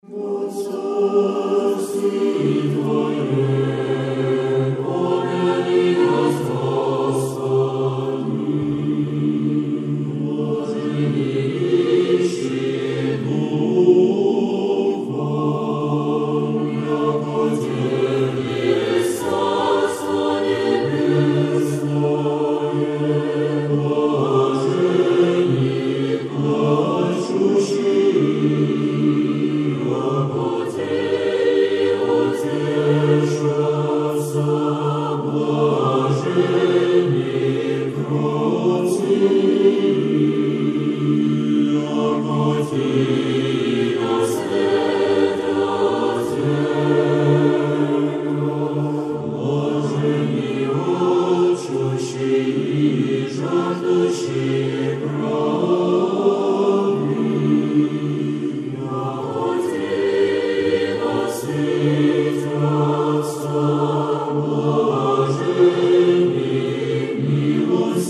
Nostos si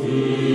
see.